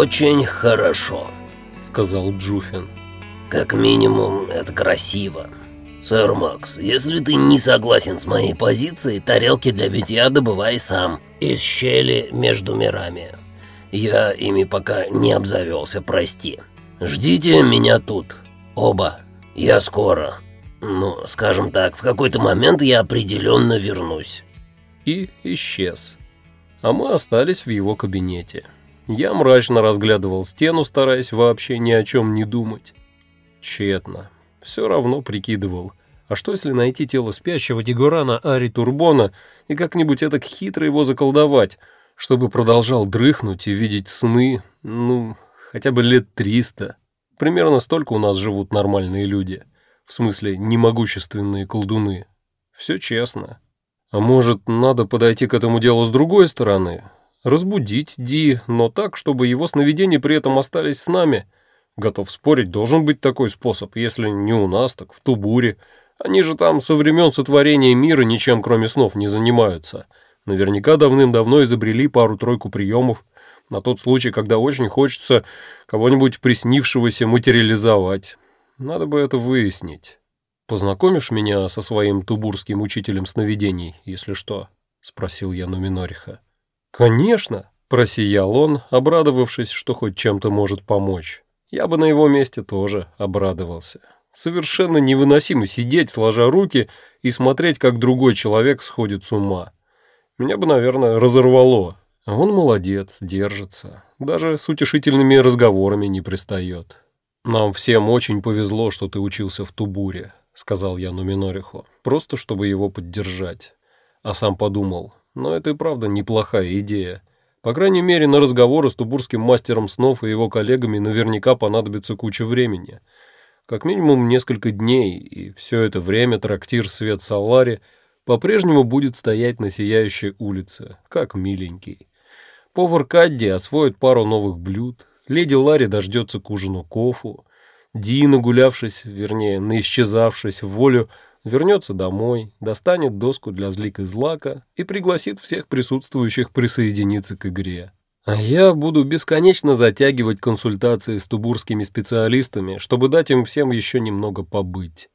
«Очень хорошо», — сказал Джуфин. «Как минимум, это красиво. Сэр Макс, если ты не согласен с моей позицией, тарелки для битья добывай сам из щели между мирами. Я ими пока не обзавелся, прости. Ждите меня тут. Оба. Я скоро. Ну, скажем так, в какой-то момент я определенно вернусь». И исчез. А мы остались в его кабинете. Я мрачно разглядывал стену, стараясь вообще ни о чем не думать. Тщетно. Все равно прикидывал. А что если найти тело спящего Дигурана Ари Турбона и как-нибудь это хитро его заколдовать, чтобы продолжал дрыхнуть и видеть сны, ну, хотя бы лет триста? Примерно столько у нас живут нормальные люди. В смысле, немогущественные колдуны. Все честно. А может, надо подойти к этому делу с другой стороны? Разбудить Ди, но так, чтобы его сновидения при этом остались с нами. Готов спорить, должен быть такой способ, если не у нас, так в Тубуре. Они же там со времен сотворения мира ничем кроме снов не занимаются. Наверняка давным-давно изобрели пару-тройку приемов на тот случай, когда очень хочется кого-нибудь приснившегося материализовать. Надо бы это выяснить. Познакомишь меня со своим тубурским учителем сновидений, если что?» — спросил я Нуминориха. «Конечно!» — просиял он, обрадовавшись, что хоть чем-то может помочь. Я бы на его месте тоже обрадовался. Совершенно невыносимо сидеть, сложа руки, и смотреть, как другой человек сходит с ума. Меня бы, наверное, разорвало. А он молодец, держится. Даже с утешительными разговорами не пристает. «Нам всем очень повезло, что ты учился в Тубуре», — сказал я Нуминориху, просто чтобы его поддержать. А сам подумал, но это и правда неплохая идея. По крайней мере, на разговоры с тубурским мастером снов и его коллегами наверняка понадобится куча времени. Как минимум несколько дней, и все это время трактир «Свет Салари» по-прежнему будет стоять на сияющей улице, как миленький. Повар Кадди освоит пару новых блюд, леди Ларри дождется к ужину кофу, Ди, нагулявшись, вернее, наисчезавшись в волю, вернется домой, достанет доску для злик из лака и пригласит всех присутствующих присоединиться к игре. А я буду бесконечно затягивать консультации с тубурскими специалистами, чтобы дать им всем еще немного побыть.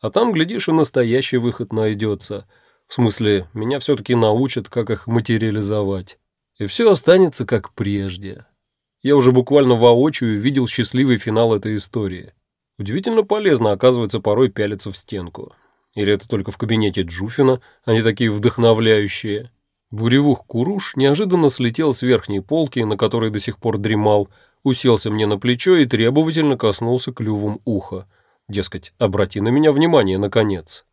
А там, глядишь, и настоящий выход найдется. В смысле, меня все-таки научат, как их материализовать. И все останется как прежде. Я уже буквально воочию видел счастливый финал этой истории. Удивительно полезно, оказывается, порой пялиться в стенку. Или это только в кабинете Джуфина, они такие вдохновляющие. Буревух Куруш неожиданно слетел с верхней полки, на которой до сих пор дремал, уселся мне на плечо и требовательно коснулся клювом уха. Дескать, обрати на меня внимание, наконец.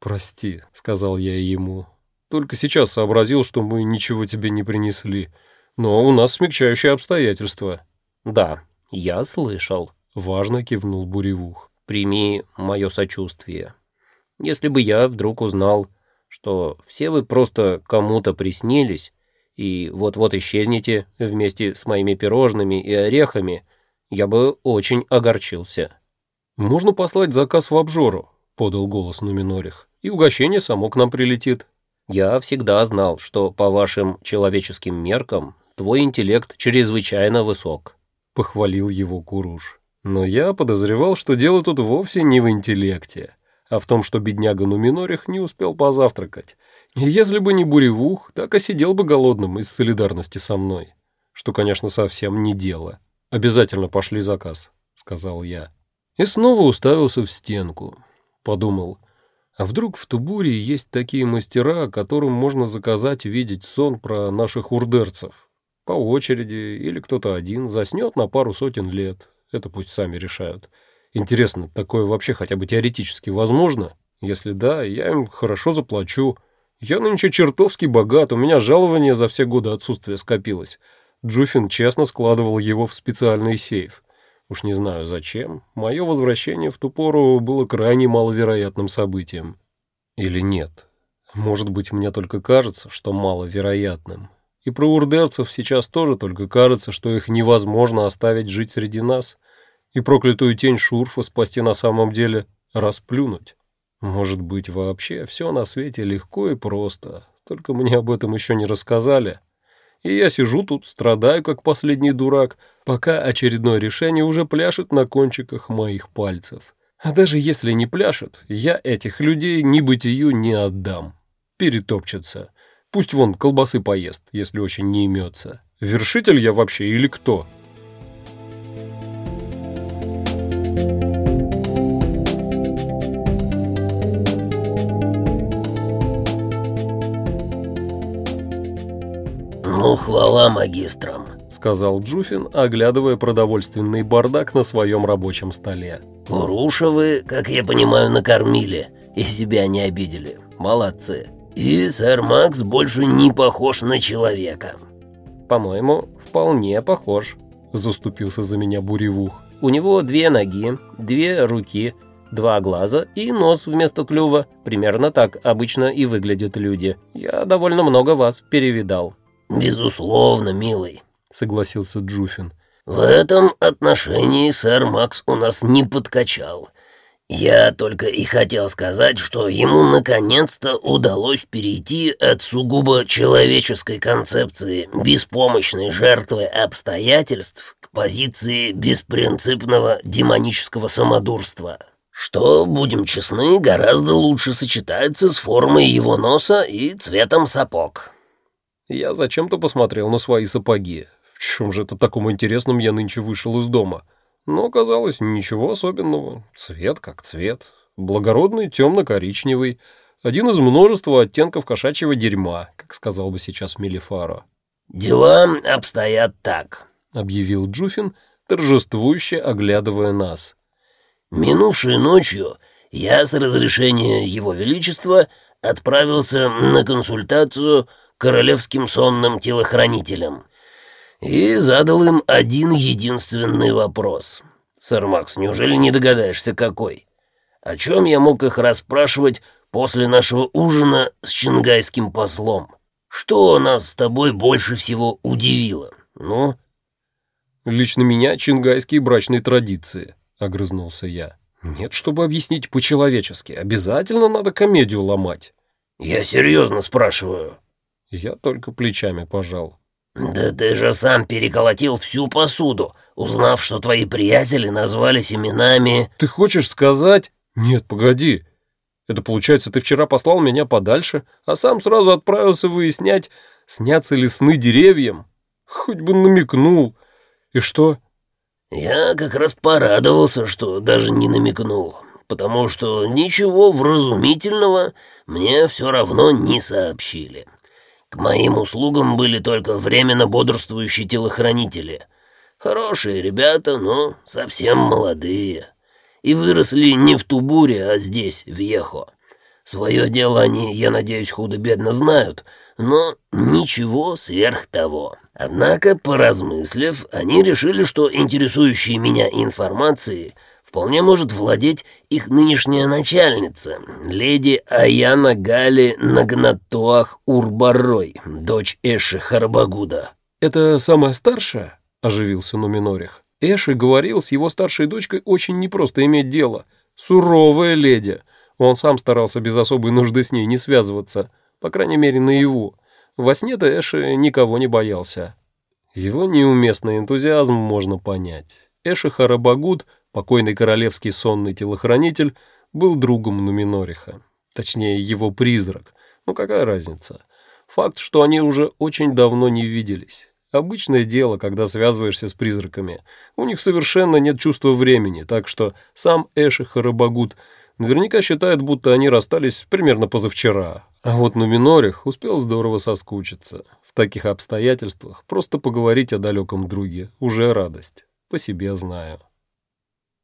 «Прости», — сказал я ему. «Только сейчас сообразил, что мы ничего тебе не принесли. Но у нас смягчающие обстоятельства». «Да, я слышал», — важно кивнул Буревух. «Прими мое сочувствие». Если бы я вдруг узнал, что все вы просто кому-то приснились и вот-вот исчезнете вместе с моими пирожными и орехами, я бы очень огорчился». «Можно послать заказ в обжору», — подал голос Нуминорих, «и угощение само к нам прилетит». «Я всегда знал, что по вашим человеческим меркам твой интеллект чрезвычайно высок», — похвалил его Куруш. «Но я подозревал, что дело тут вовсе не в интеллекте» а в том, что бедняга Нуминорих не успел позавтракать. Если бы не буревух, так и сидел бы голодным из солидарности со мной. Что, конечно, совсем не дело. «Обязательно пошли заказ», — сказал я. И снова уставился в стенку. Подумал, а вдруг в Тубуре есть такие мастера, которым можно заказать видеть сон про наших урдерцев? По очереди или кто-то один заснет на пару сотен лет. Это пусть сами решают. Интересно, такое вообще хотя бы теоретически возможно? Если да, я им хорошо заплачу. Я нынче чертовски богат, у меня жалование за все годы отсутствия скопилось. Джуфин честно складывал его в специальный сейф. Уж не знаю зачем. Мое возвращение в ту пору было крайне маловероятным событием. Или нет? Может быть, мне только кажется, что маловероятным. И про урдерцев сейчас тоже только кажется, что их невозможно оставить жить среди нас — и проклятую тень Шурфа спасти на самом деле расплюнуть. Может быть, вообще все на свете легко и просто, только мне об этом еще не рассказали. И я сижу тут, страдаю, как последний дурак, пока очередное решение уже пляшет на кончиках моих пальцев. А даже если не пляшет, я этих людей ни бытию не отдам. Перетопчется. Пусть вон колбасы поест, если очень не имется. Вершитель я вообще или кто?» «Ну, хвала магистрам», — сказал Джуфин, оглядывая продовольственный бардак на своем рабочем столе. «Куруша вы, как я понимаю, накормили и себя не обидели. Молодцы. И сэр Макс больше не похож на человека». «По-моему, вполне похож», — заступился за меня Буревух. «У него две ноги, две руки, два глаза и нос вместо клюва. Примерно так обычно и выглядят люди. Я довольно много вас перевидал». «Безусловно, милый», — согласился Джуфин. «В этом отношении сэр Макс у нас не подкачал. Я только и хотел сказать, что ему наконец-то удалось перейти от сугубо человеческой концепции беспомощной жертвы обстоятельств к позиции беспринципного демонического самодурства» что, будем честны, гораздо лучше сочетается с формой его носа и цветом сапог. Я зачем-то посмотрел на свои сапоги. В чем же это таком интересном я нынче вышел из дома? Но оказалось, ничего особенного. Цвет как цвет. Благородный темно-коричневый. Один из множества оттенков кошачьего дерьма, как сказал бы сейчас Мелифаро. «Дела обстоят так», — объявил Джуфин, торжествующе оглядывая нас. «Минувшей ночью я с разрешения Его Величества отправился на консультацию королевским сонным телохранителям и задал им один единственный вопрос. Сэр Макс, неужели не догадаешься, какой? О чем я мог их расспрашивать после нашего ужина с чингайским послом? Что нас с тобой больше всего удивило? Ну?» «Лично меня чингайские брачные традиции», — огрызнулся я. «Нет, чтобы объяснить по-человечески, обязательно надо комедию ломать». «Я серьезно спрашиваю», я только плечами пожал. «Да ты же сам переколотил всю посуду, узнав, что твои приятели назвались именами...» «Ты хочешь сказать...» «Нет, погоди. Это получается, ты вчера послал меня подальше, а сам сразу отправился выяснять, снятся ли сны деревьям? Хоть бы намекнул. И что?» «Я как раз порадовался, что даже не намекнул, потому что ничего вразумительного мне все равно не сообщили». К моим услугам были только временно бодрствующие телохранители. Хорошие ребята, но совсем молодые. И выросли не в Тубуре, а здесь, в Ехо. Свое дело они, я надеюсь, худо-бедно знают, но ничего сверх того. Однако, поразмыслив, они решили, что интересующие меня информации — вполне может владеть их нынешняя начальница, леди Аяна Гали Нагнатуах Урбарой, дочь Эши Харбагуда. «Это самая старшая?» – оживился Нуминорих. Эши говорил, с его старшей дочкой очень непросто иметь дело. Суровая леди. Он сам старался без особой нужды с ней не связываться, по крайней мере, наяву. Во сне-то Эши никого не боялся. Его неуместный энтузиазм можно понять. Эши Харабагуд – Покойный королевский сонный телохранитель был другом Нуминориха. Точнее, его призрак. Ну какая разница? Факт, что они уже очень давно не виделись. Обычное дело, когда связываешься с призраками. У них совершенно нет чувства времени, так что сам Эши Харабагут наверняка считает, будто они расстались примерно позавчера. А вот Нуминорих успел здорово соскучиться. В таких обстоятельствах просто поговорить о далеком друге – уже радость. По себе знаю.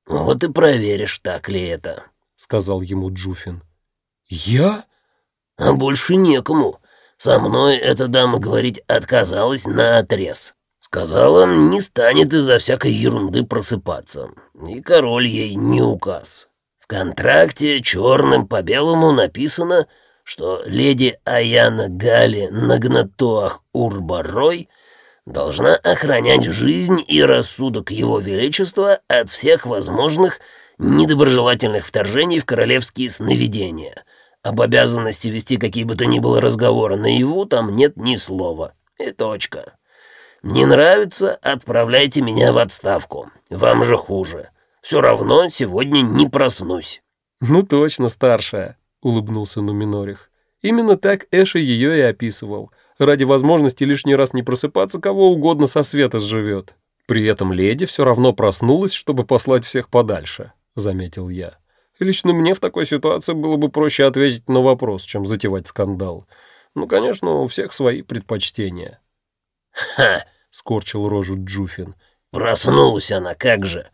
«Вот и проверишь, так ли это», — сказал ему Джуфин. «Я?» «А больше некому. Со мной эта дама говорить отказалась на отрез. Сказала, не станет из-за всякой ерунды просыпаться. И король ей не указ. В контракте черным по белому написано, что леди Аяна Гали Нагнатоах Урбарой должна охранять жизнь и рассудок его величества от всех возможных недоброжелательных вторжений в королевские сновидения. Об обязанности вести какие бы то ни было разговоры наяву там нет ни слова. И точка. Не нравится — отправляйте меня в отставку. Вам же хуже. Все равно сегодня не проснусь». «Ну точно, старшая», — улыбнулся Нуминорих. Именно так Эша ее и описывал. Ради возможности лишний раз не просыпаться, кого угодно со света сживет. При этом леди все равно проснулась, чтобы послать всех подальше, заметил я. Лично мне в такой ситуации было бы проще ответить на вопрос, чем затевать скандал. Ну, конечно, у всех свои предпочтения. «Ха!» — скорчил рожу Джуфин. «Проснулась она, как же!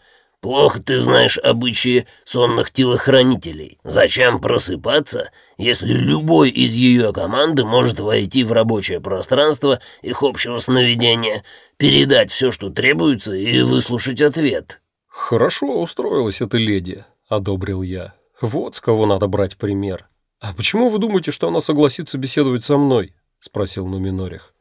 Плохо ты знаешь обычаи сонных телохранителей. Зачем просыпаться, если любой из ее команды может войти в рабочее пространство их общего сновидения, передать все, что требуется, и выслушать ответ?» «Хорошо устроилась эта леди», — одобрил я. «Вот с кого надо брать пример». «А почему вы думаете, что она согласится беседовать со мной?» — спросил Нуминорих.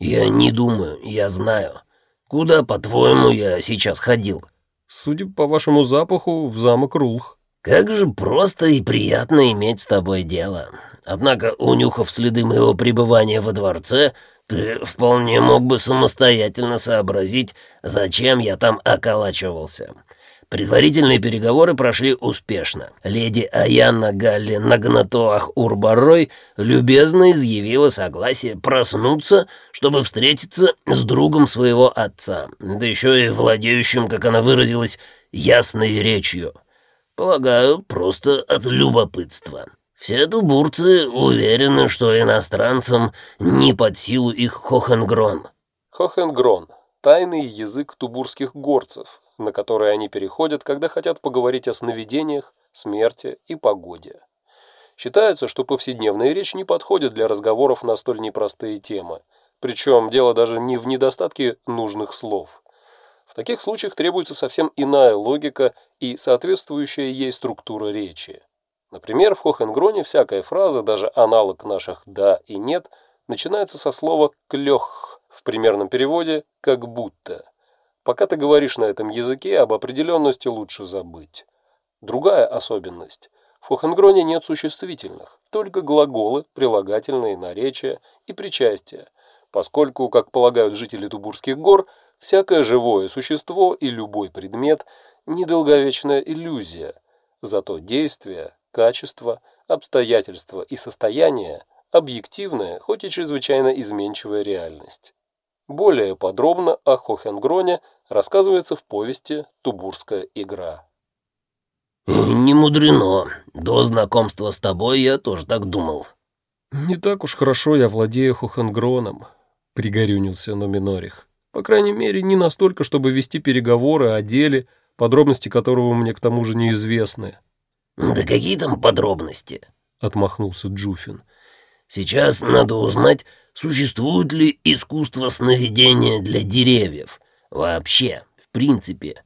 «Я не думаю, я знаю. Куда, по-твоему, я сейчас ходил?» Судя по вашему запаху, в замок Рулх. Как же просто и приятно иметь с тобой дело. Однако, унюхав следы моего пребывания во дворце, ты вполне мог бы самостоятельно сообразить, зачем я там околачивался. Предварительные переговоры прошли успешно. Леди Аянна Галли Нагнатоах Урбарой любезно изъявила согласие проснуться, чтобы встретиться с другом своего отца, да еще и владеющим, как она выразилась, ясной речью. Полагаю, просто от любопытства. Все тубурцы уверены, что иностранцам не под силу их хохенгрон. Хохенгрон – тайный язык тубурских горцев, на которые они переходят, когда хотят поговорить о сновидениях, смерти и погоде. Считается, что повседневная речь не подходит для разговоров на столь непростые темы. Причем дело даже не в недостатке нужных слов. В таких случаях требуется совсем иная логика и соответствующая ей структура речи. Например, в Хохенгроне всякая фраза, даже аналог наших «да» и «нет», начинается со слова «клёх» в примерном переводе «как будто». Пока ты говоришь на этом языке, об определенности лучше забыть. Другая особенность. В Хохенгроне нет существительных, только глаголы, прилагательные, наречия и причастия, поскольку, как полагают жители Тубурских гор, всякое живое существо и любой предмет – недолговечная иллюзия, зато действие, качество, обстоятельства и состояние – объективная, хоть и чрезвычайно изменчивая реальность. Более подробно о Хохенгроне рассказывается в повести «Тубурская игра». «Не мудрено. До знакомства с тобой я тоже так думал». «Не так уж хорошо я владею Хохенгроном», — пригорюнился Номинорих. «По крайней мере, не настолько, чтобы вести переговоры о деле, подробности которого мне к тому же неизвестны». «Да какие там подробности?» — отмахнулся Джуфин. «Сейчас надо узнать, Существует ли искусство сновидения для деревьев? Вообще, в принципе.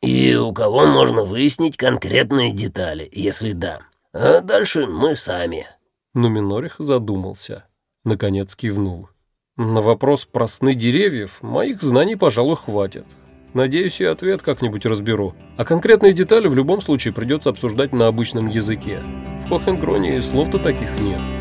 И у кого можно выяснить конкретные детали, если да. А дальше мы сами. Но Минорих задумался. Наконец кивнул. На вопрос про сны деревьев моих знаний, пожалуй, хватит. Надеюсь, я ответ как-нибудь разберу. А конкретные детали в любом случае придется обсуждать на обычном языке. В Хохенгроне слов-то таких нет.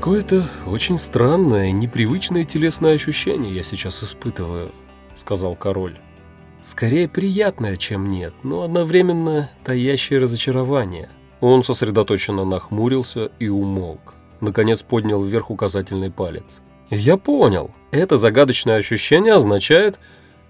«Какое-то очень странное, непривычное телесное ощущение я сейчас испытываю», — сказал король. «Скорее приятное, чем нет, но одновременно таящее разочарование». Он сосредоточенно нахмурился и умолк. Наконец поднял вверх указательный палец. «Я понял. Это загадочное ощущение означает,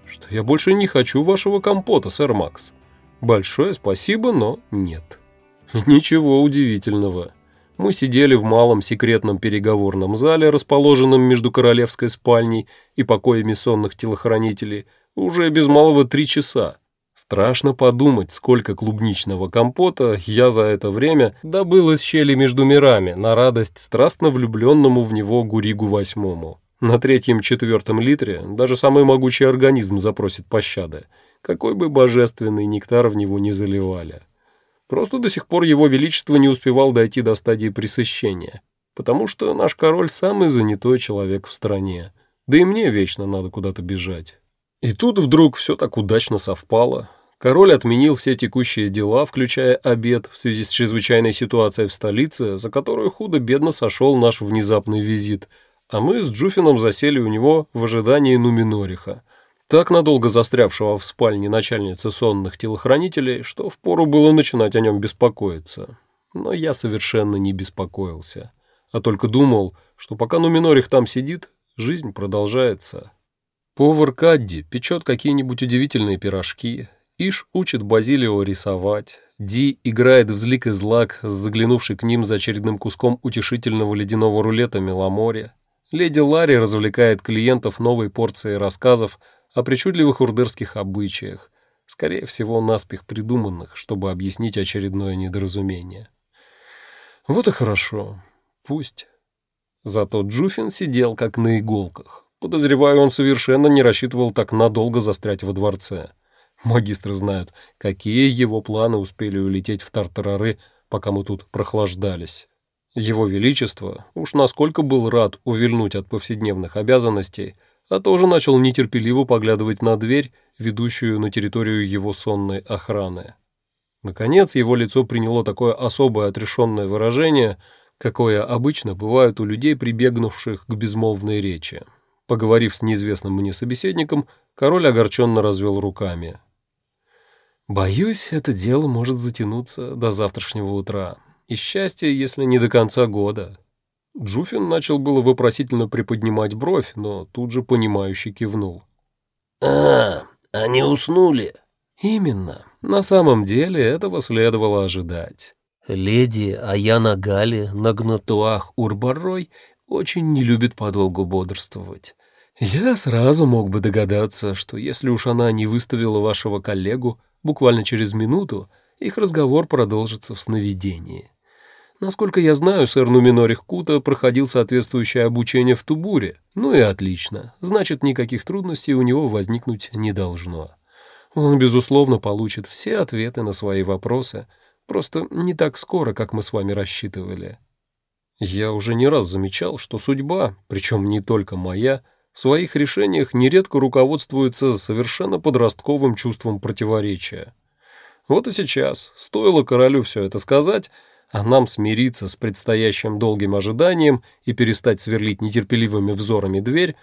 что я больше не хочу вашего компота, сэр Макс. Большое спасибо, но нет». «Ничего удивительного». Мы сидели в малом секретном переговорном зале, расположенном между королевской спальней и покоями сонных телохранителей, уже без малого три часа. Страшно подумать, сколько клубничного компота я за это время добыл из щели между мирами на радость страстно влюбленному в него Гуригу Восьмому. На третьем-четвертом литре даже самый могучий организм запросит пощады, какой бы божественный нектар в него не заливали. Просто до сих пор его величество не успевал дойти до стадии пресыщения, потому что наш король самый занятой человек в стране. Да и мне вечно надо куда-то бежать. И тут вдруг все так удачно совпало. Король отменил все текущие дела, включая обед, в связи с чрезвычайной ситуацией в столице, за которую худо-бедно сошел наш внезапный визит, а мы с Джуфином засели у него в ожидании Нуминориха, так надолго застрявшего в спальне начальницы сонных телохранителей, что впору было начинать о нем беспокоиться. Но я совершенно не беспокоился, а только думал, что пока Нуминорих там сидит, жизнь продолжается. Повар Кадди печет какие-нибудь удивительные пирожки, Иш учит Базилио рисовать, Ди играет в злик и злак, заглянувший к ним за очередным куском утешительного ледяного рулета Меломоре. Леди Ларри развлекает клиентов новой порцией рассказов о причудливых урдерских обычаях, скорее всего, наспех придуманных, чтобы объяснить очередное недоразумение. Вот и хорошо. Пусть. Зато Джуфин сидел как на иголках. Подозреваю, он совершенно не рассчитывал так надолго застрять во дворце. Магистры знают, какие его планы успели улететь в тартарары, пока мы тут прохлаждались. Его Величество уж насколько был рад увильнуть от повседневных обязанностей, а тоже начал нетерпеливо поглядывать на дверь, ведущую на территорию его сонной охраны. Наконец его лицо приняло такое особое отрешенное выражение, какое обычно бывает у людей, прибегнувших к безмолвной речи. Поговорив с неизвестным мне собеседником, король огорченно развел руками. Боюсь, это дело может затянуться до завтрашнего утра. И счастье, если не до конца года. Джуфин начал было вопросительно приподнимать бровь, но тут же понимающе кивнул. «А, они уснули?» «Именно. На самом деле этого следовало ожидать. Леди Аяна Гали на гнатуах Урборой очень не любит подолгу бодрствовать. Я сразу мог бы догадаться, что если уж она не выставила вашего коллегу, Буквально через минуту их разговор продолжится в сновидении. Насколько я знаю, сэр Нуминорих Кута проходил соответствующее обучение в Тубуре. Ну и отлично. Значит, никаких трудностей у него возникнуть не должно. Он, безусловно, получит все ответы на свои вопросы, просто не так скоро, как мы с вами рассчитывали. Я уже не раз замечал, что судьба, причем не только моя, в своих решениях нередко руководствуется совершенно подростковым чувством противоречия. Вот и сейчас, стоило королю все это сказать, а нам смириться с предстоящим долгим ожиданием и перестать сверлить нетерпеливыми взорами дверь,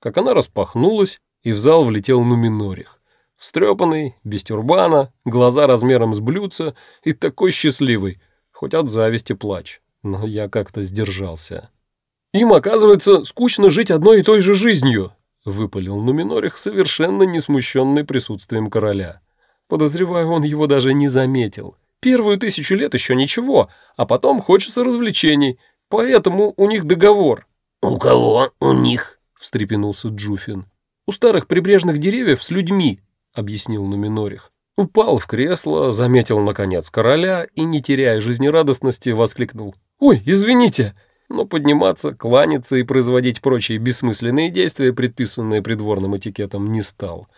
как она распахнулась, и в зал влетел Нуминорих. Встрепанный, без тюрбана, глаза размером с блюдца и такой счастливый, хоть от зависти плач. Но я как-то сдержался. Им, оказывается, скучно жить одной и той же жизнью», — выпалил Нуминорих, совершенно не смущенный присутствием короля. Подозреваю, он его даже не заметил. Первую тысячу лет еще ничего, а потом хочется развлечений, поэтому у них договор». «У кого у них?» — встрепенулся Джуфин. «У старых прибрежных деревьев с людьми», — объяснил Нуминорих. Упал в кресло, заметил, наконец, короля и, не теряя жизнерадостности, воскликнул. «Ой, извините!» но подниматься, кланяться и производить прочие бессмысленные действия, предписанные придворным этикетом, не стал.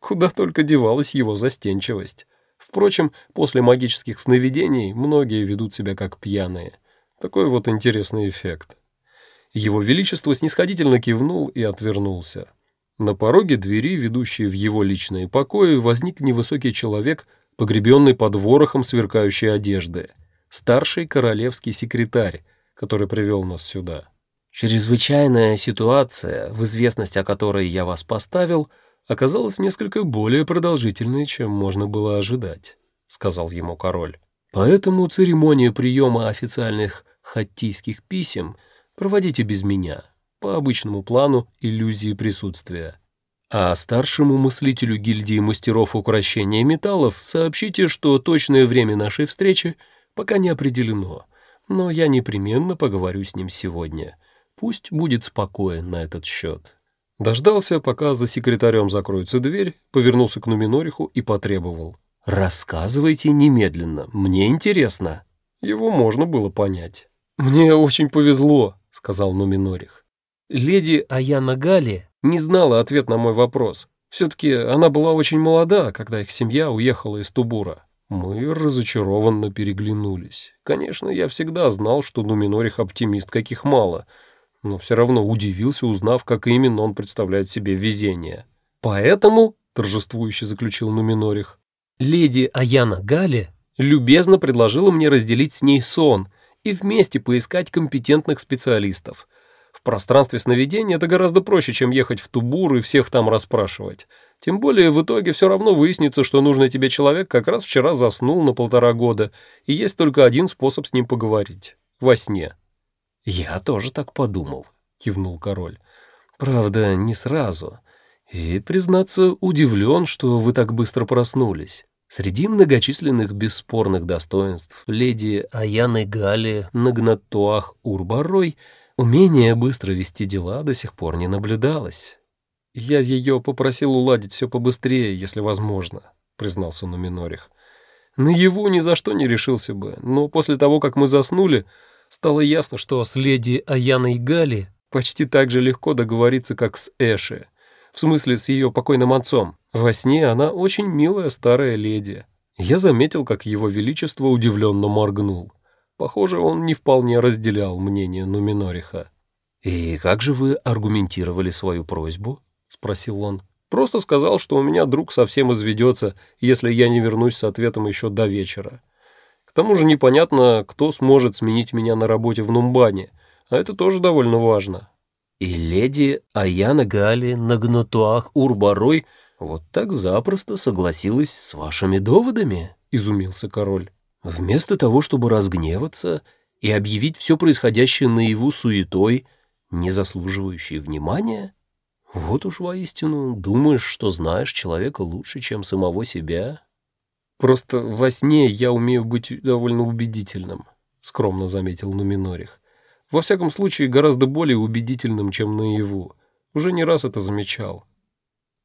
Куда только девалась его застенчивость. Впрочем, после магических сновидений многие ведут себя как пьяные. Такой вот интересный эффект. Его Величество снисходительно кивнул и отвернулся. На пороге двери, ведущей в его личные покои, возник невысокий человек, погребенный под ворохом сверкающей одежды. Старший королевский секретарь, который привел нас сюда. Чрезвычайная ситуация, в известность о которой я вас поставил, оказалась несколько более продолжительной, чем можно было ожидать, сказал ему король. Поэтому церемонию приема официальных хаттийских писем проводите без меня, по обычному плану иллюзии присутствия. А старшему мыслителю гильдии мастеров украшения металлов сообщите, что точное время нашей встречи пока не определено — но я непременно поговорю с ним сегодня. Пусть будет спокоен на этот счет. Дождался, пока за секретарем закроется дверь, повернулся к Нуминориху и потребовал. «Рассказывайте немедленно, мне интересно». Его можно было понять. «Мне очень повезло», — сказал Нуминорих. Леди Аяна Гали не знала ответ на мой вопрос. Все-таки она была очень молода, когда их семья уехала из Тубура. Мы разочарованно переглянулись. Конечно, я всегда знал, что Нуминорих оптимист каких мало, но все равно удивился, узнав, как именно он представляет себе везение. «Поэтому», — торжествующе заключил Нуминорих, «леди Аяна Гали любезно предложила мне разделить с ней сон и вместе поискать компетентных специалистов. В пространстве сновидения это гораздо проще, чем ехать в Тубур и всех там расспрашивать. Тем более в итоге все равно выяснится, что нужный тебе человек как раз вчера заснул на полтора года, и есть только один способ с ним поговорить — во сне». «Я тоже так подумал», — кивнул король. «Правда, не сразу. И, признаться, удивлен, что вы так быстро проснулись. Среди многочисленных бесспорных достоинств леди Аяны Гали Нагнатуах Урбарой умение быстро вести дела до сих пор не наблюдалось. Я ее попросил уладить все побыстрее, если возможно, признался Нуминорих. Наяву ни за что не решился бы, но после того, как мы заснули, стало ясно, что с леди Аяной Гали почти так же легко договориться, как с Эши. В смысле, с ее покойным отцом. Во сне она очень милая старая леди. Я заметил, как его величество удивленно моргнул. Похоже, он не вполне разделял мнение Нуминориха. «И как же вы аргументировали свою просьбу?» — спросил он. «Просто сказал, что у меня друг совсем изведется, если я не вернусь с ответом еще до вечера. Тому же непонятно, кто сможет сменить меня на работе в Нумбане, а это тоже довольно важно». «И леди Аяна Гали на гнутуах Урбарой вот так запросто согласилась с вашими доводами?» — изумился король. «Вместо того, чтобы разгневаться и объявить все происходящее наяву суетой, не заслуживающей внимания? Вот уж воистину думаешь, что знаешь человека лучше, чем самого себя?» «Просто во сне я умею быть довольно убедительным», — скромно заметил Нуминорих. «Во всяком случае, гораздо более убедительным, чем наяву. Уже не раз это замечал».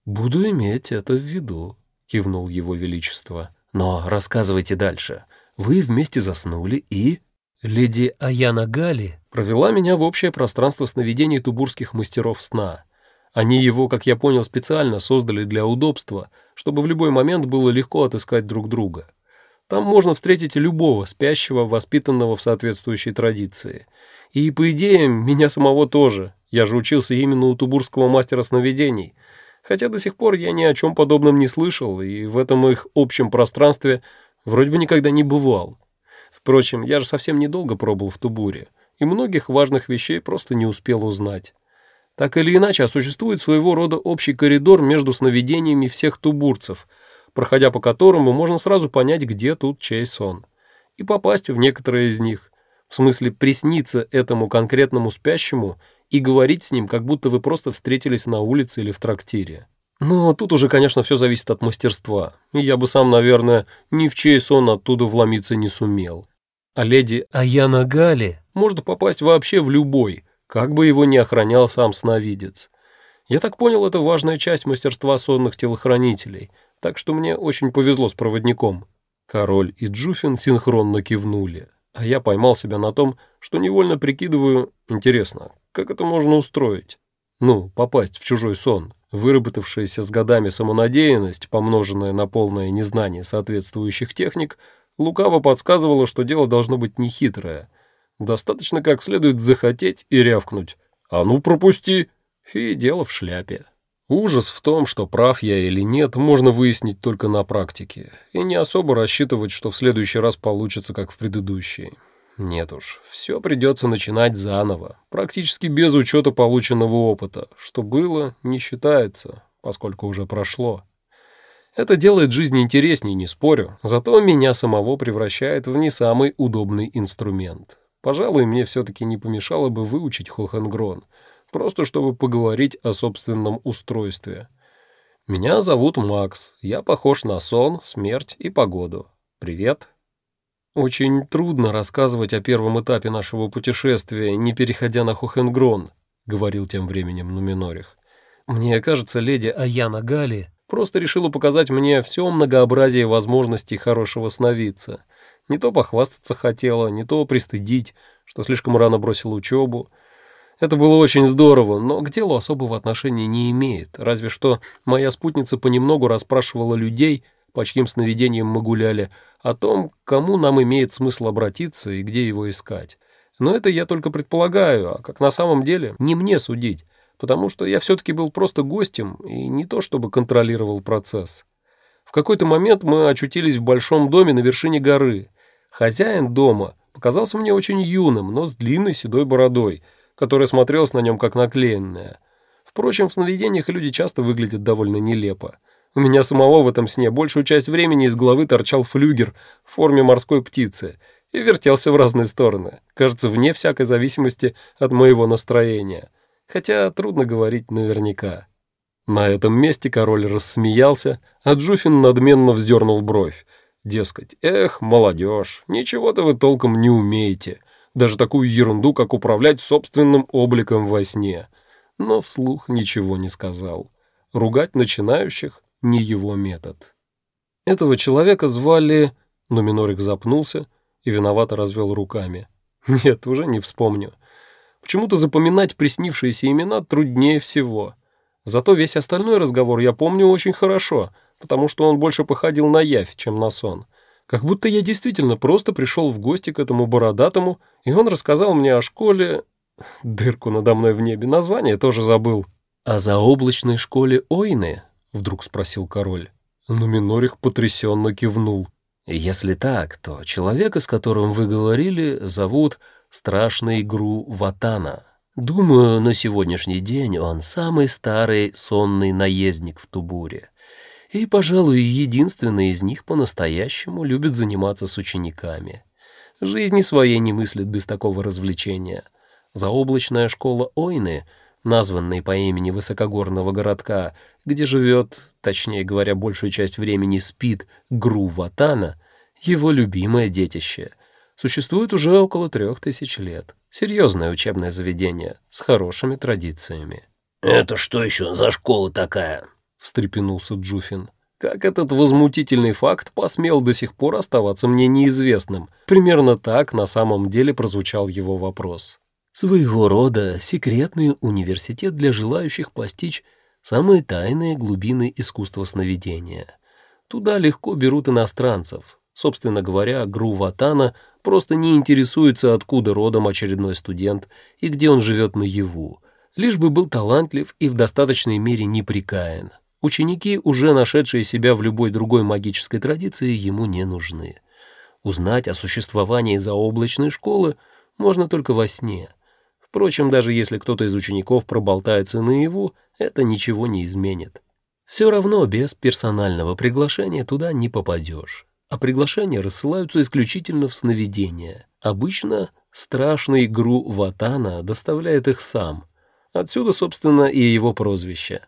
«Буду иметь это в виду», — кивнул его величество. «Но рассказывайте дальше. Вы вместе заснули и...» «Леди Аяна Гали провела меня в общее пространство сновидений тубурских мастеров сна. Они его, как я понял, специально создали для удобства, чтобы в любой момент было легко отыскать друг друга. Там можно встретить любого спящего, воспитанного в соответствующей традиции. И, по идее, меня самого тоже. Я же учился именно у тубурского мастера сновидений — хотя до сих пор я ни о чем подобном не слышал и в этом их общем пространстве вроде бы никогда не бывал. Впрочем, я же совсем недолго пробыл в Тубуре, и многих важных вещей просто не успел узнать. Так или иначе, а существует своего рода общий коридор между сновидениями всех тубурцев, проходя по которому можно сразу понять, где тут чей сон, и попасть в некоторые из них. В смысле, присниться этому конкретному спящему и говорить с ним, как будто вы просто встретились на улице или в трактире. Но тут уже, конечно, все зависит от мастерства. Я бы сам, наверное, ни в чей сон оттуда вломиться не сумел. А леди Аяна Гали может попасть вообще в любой, как бы его ни охранял сам сновидец. Я так понял, это важная часть мастерства сонных телохранителей, так что мне очень повезло с проводником. Король и Джуфин синхронно кивнули, а я поймал себя на том, что невольно прикидываю, интересно, как это можно устроить? Ну, попасть в чужой сон. Выработавшаяся с годами самонадеянность, помноженная на полное незнание соответствующих техник, лукаво подсказывала, что дело должно быть нехитрое. Достаточно как следует захотеть и рявкнуть. «А ну, пропусти!» И дело в шляпе. Ужас в том, что прав я или нет, можно выяснить только на практике, и не особо рассчитывать, что в следующий раз получится, как в предыдущий. Нет уж, все придется начинать заново, практически без учета полученного опыта. Что было, не считается, поскольку уже прошло. Это делает жизнь интереснее, не спорю, зато меня самого превращает в не самый удобный инструмент. Пожалуй, мне все-таки не помешало бы выучить Хохенгрон, просто чтобы поговорить о собственном устройстве. Меня зовут Макс, я похож на сон, смерть и погоду. Привет, «Очень трудно рассказывать о первом этапе нашего путешествия, не переходя на Хохенгрон», — говорил тем временем Нуминорих. «Мне кажется, леди Аяна Гали просто решила показать мне все многообразие возможностей хорошего сновидца. Не то похвастаться хотела, не то пристыдить, что слишком рано бросила учебу. Это было очень здорово, но к делу особого отношения не имеет, разве что моя спутница понемногу расспрашивала людей, по чьим сновидениям мы гуляли, о том, кому нам имеет смысл обратиться и где его искать. Но это я только предполагаю, а как на самом деле, не мне судить, потому что я все-таки был просто гостем и не то чтобы контролировал процесс. В какой-то момент мы очутились в большом доме на вершине горы. Хозяин дома показался мне очень юным, но с длинной седой бородой, которая смотрелась на нем как наклеенная. Впрочем, в сновидениях люди часто выглядят довольно нелепо. У меня самого в этом сне большую часть времени из головы торчал флюгер в форме морской птицы и вертелся в разные стороны, кажется, вне всякой зависимости от моего настроения. Хотя трудно говорить наверняка. На этом месте король рассмеялся, а Джуфин надменно вздернул бровь. Дескать, эх, молодежь, ничего-то вы толком не умеете. Даже такую ерунду, как управлять собственным обликом во сне. Но вслух ничего не сказал. Ругать начинающих не его метод. Этого человека звали... Но Минорик запнулся и виновато развел руками. Нет, уже не вспомню. Почему-то запоминать приснившиеся имена труднее всего. Зато весь остальной разговор я помню очень хорошо, потому что он больше походил на явь, чем на сон. Как будто я действительно просто пришел в гости к этому бородатому, и он рассказал мне о школе... Дырку надо мной в небе, название тоже забыл. О заоблачной школе Ойны, вдруг спросил король. Но Минорих потрясенно кивнул. Если так, то человека, с которым вы говорили, зовут Страшный Игру Ватана. Думаю, на сегодняшний день он самый старый сонный наездник в Тубуре. И, пожалуй, единственный из них по-настоящему любит заниматься с учениками. Жизни своей не мыслит без такого развлечения. Заоблачная школа Ойны — названный по имени высокогорного городка, где живет, точнее говоря, большую часть времени спит, Гру Ватана, его любимое детище, существует уже около трех тысяч лет. Серьезное учебное заведение с хорошими традициями. «Это что еще за школа такая?» — встрепенулся Джуфин. Как этот возмутительный факт посмел до сих пор оставаться мне неизвестным. Примерно так на самом деле прозвучал его вопрос. Своего рода секретный университет для желающих постичь самые тайные глубины искусства сновидения. Туда легко берут иностранцев. Собственно говоря, Гру Ватана просто не интересуется, откуда родом очередной студент и где он живет наяву, лишь бы был талантлив и в достаточной мере неприкаян. Ученики, уже нашедшие себя в любой другой магической традиции, ему не нужны. Узнать о существовании заоблачной школы можно только во сне — Впрочем, даже если кто-то из учеников проболтается наяву, это ничего не изменит. Все равно без персонального приглашения туда не попадешь. А приглашения рассылаются исключительно в сновидения. Обычно страшный игру Ватана доставляет их сам. Отсюда, собственно, и его прозвище.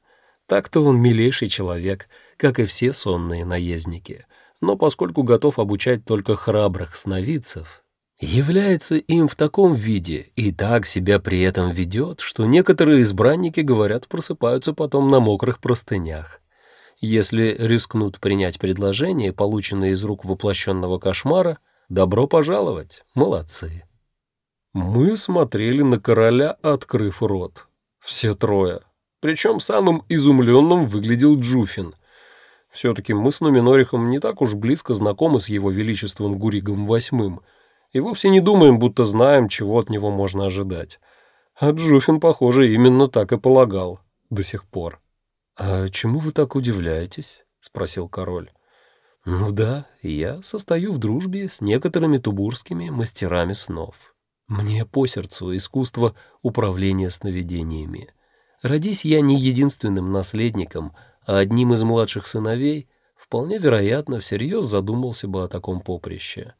Так-то он милейший человек, как и все сонные наездники. Но поскольку готов обучать только храбрых сновидцев, является им в таком виде и так себя при этом ведет, что некоторые избранники, говорят, просыпаются потом на мокрых простынях. Если рискнут принять предложение, полученное из рук воплощенного кошмара, добро пожаловать, молодцы. Мы смотрели на короля, открыв рот. Все трое. Причем самым изумленным выглядел Джуфин. Все-таки мы с Нуминорихом не так уж близко знакомы с его величеством Гуригом Восьмым — и вовсе не думаем, будто знаем, чего от него можно ожидать. А Джуфин, похоже, именно так и полагал до сих пор. «А чему вы так удивляетесь?» — спросил король. «Ну да, я состою в дружбе с некоторыми тубурскими мастерами снов. Мне по сердцу искусство управления сновидениями. Родись я не единственным наследником, а одним из младших сыновей, вполне вероятно, всерьез задумался бы о таком поприще.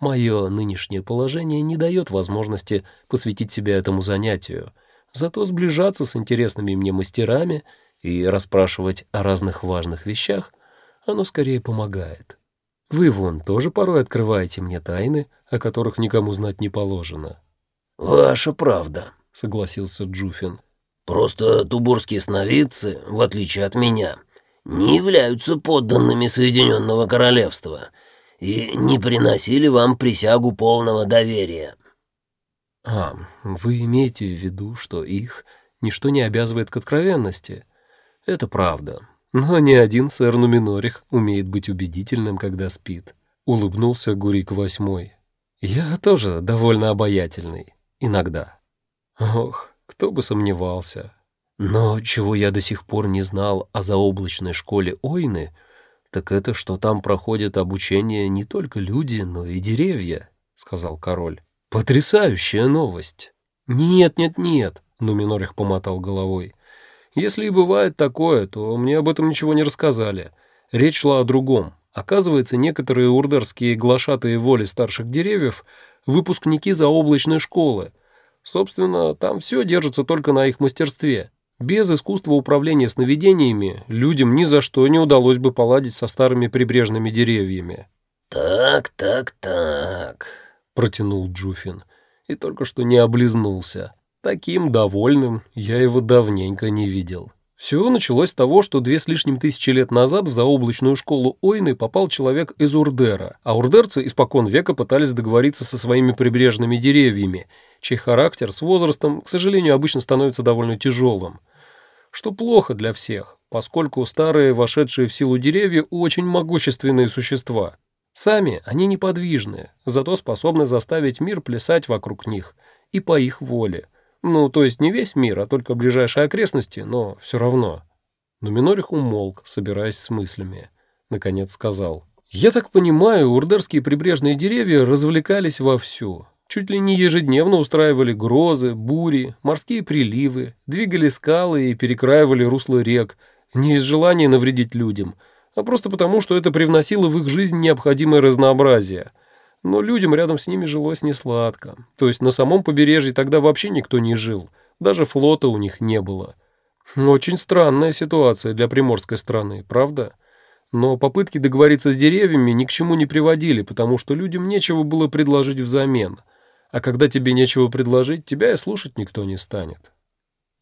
Мое нынешнее положение не дает возможности посвятить себя этому занятию, зато сближаться с интересными мне мастерами и расспрашивать о разных важных вещах оно скорее помогает. Вы вон тоже порой открываете мне тайны, о которых никому знать не положено. «Ваша правда», — согласился Джуфин. «Просто тубурские сновидцы, в отличие от меня, не являются подданными Соединенного Королевства» и не приносили вам присягу полного доверия». «А, вы имеете в виду, что их ничто не обязывает к откровенности? Это правда. Но ни один сэр Нуминорих умеет быть убедительным, когда спит», — улыбнулся Гурик Восьмой. Я тоже довольно обаятельный. Иногда. Ох, кто бы сомневался. Но чего я до сих пор не знал о заоблачной школе Ойны, так это, что там проходят обучение не только люди, но и деревья, — сказал король. Потрясающая новость. Нет, нет, нет, — Нуминорих помотал головой. Если и бывает такое, то мне об этом ничего не рассказали. Речь шла о другом. Оказывается, некоторые урдерские глашатые воли старших деревьев — выпускники заоблачной школы. Собственно, там все держится только на их мастерстве. Без искусства управления сновидениями людям ни за что не удалось бы поладить со старыми прибрежными деревьями. «Так, так, так», — протянул Джуфин, и только что не облизнулся. Таким довольным я его давненько не видел. Все началось с того, что две с лишним тысячи лет назад в заоблачную школу Ойны попал человек из Урдера, а урдерцы испокон века пытались договориться со своими прибрежными деревьями, чей характер с возрастом, к сожалению, обычно становится довольно тяжелым. Что плохо для всех, поскольку старые, вошедшие в силу деревья, очень могущественные существа. Сами они неподвижны, зато способны заставить мир плясать вокруг них и по их воле – ну, то есть не весь мир, а только ближайшие окрестности, но все равно. Но Минорих умолк, собираясь с мыслями. Наконец сказал. «Я так понимаю, урдерские прибрежные деревья развлекались вовсю. Чуть ли не ежедневно устраивали грозы, бури, морские приливы, двигали скалы и перекраивали русло рек, не из желания навредить людям, а просто потому, что это привносило в их жизнь необходимое разнообразие – но людям рядом с ними жилось несладко. То есть на самом побережье тогда вообще никто не жил, даже флота у них не было. Очень странная ситуация для приморской страны, правда? Но попытки договориться с деревьями ни к чему не приводили, потому что людям нечего было предложить взамен. А когда тебе нечего предложить, тебя и слушать никто не станет.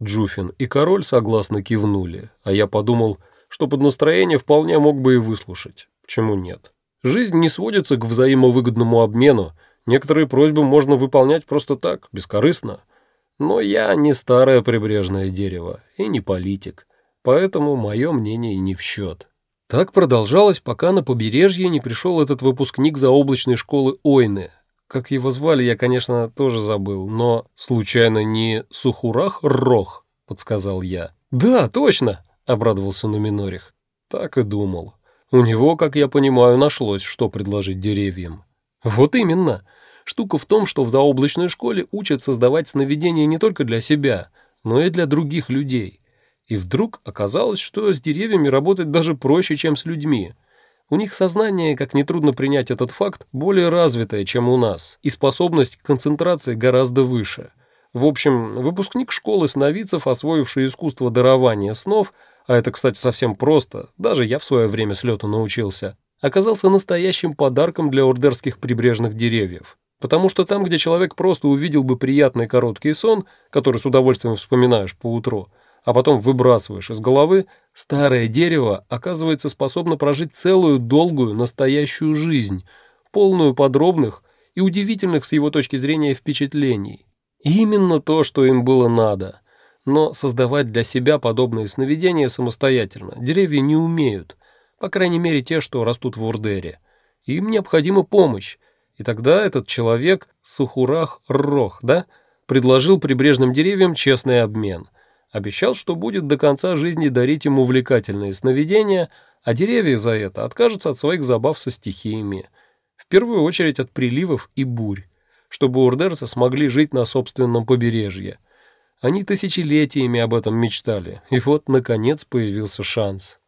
Джуфин и король согласно кивнули, а я подумал, что под настроение вполне мог бы и выслушать. Почему нет? Жизнь не сводится к взаимовыгодному обмену. Некоторые просьбы можно выполнять просто так, бескорыстно. Но я не старое прибрежное дерево и не политик, поэтому мое мнение не в счет. Так продолжалось, пока на побережье не пришел этот выпускник заоблачной школы Ойны. Как его звали, я, конечно, тоже забыл, но случайно не Сухурах Рох, подсказал я. Да, точно, обрадовался Нуминорих. Так и думал. У него, как я понимаю, нашлось, что предложить деревьям. Вот именно. Штука в том, что в заоблачной школе учат создавать сновидения не только для себя, но и для других людей. И вдруг оказалось, что с деревьями работать даже проще, чем с людьми. У них сознание, как нетрудно принять этот факт, более развитое, чем у нас, и способность к концентрации гораздо выше. В общем, выпускник школы сновидцев, освоивший искусство дарования снов – а это, кстати, совсем просто, даже я в свое время с лету научился, оказался настоящим подарком для ордерских прибрежных деревьев. Потому что там, где человек просто увидел бы приятный короткий сон, который с удовольствием вспоминаешь по утру, а потом выбрасываешь из головы, старое дерево оказывается способно прожить целую долгую настоящую жизнь, полную подробных и удивительных с его точки зрения впечатлений. И именно то, что им было надо – но создавать для себя подобные сновидения самостоятельно деревья не умеют, по крайней мере те, что растут в Урдере. Им необходима помощь, и тогда этот человек, Сухурах Рох, да, предложил прибрежным деревьям честный обмен. Обещал, что будет до конца жизни дарить им увлекательные сновидения, а деревья за это откажутся от своих забав со стихиями. В первую очередь от приливов и бурь, чтобы урдерцы смогли жить на собственном побережье – они тысячелетиями об этом мечтали, и вот, наконец, появился шанс.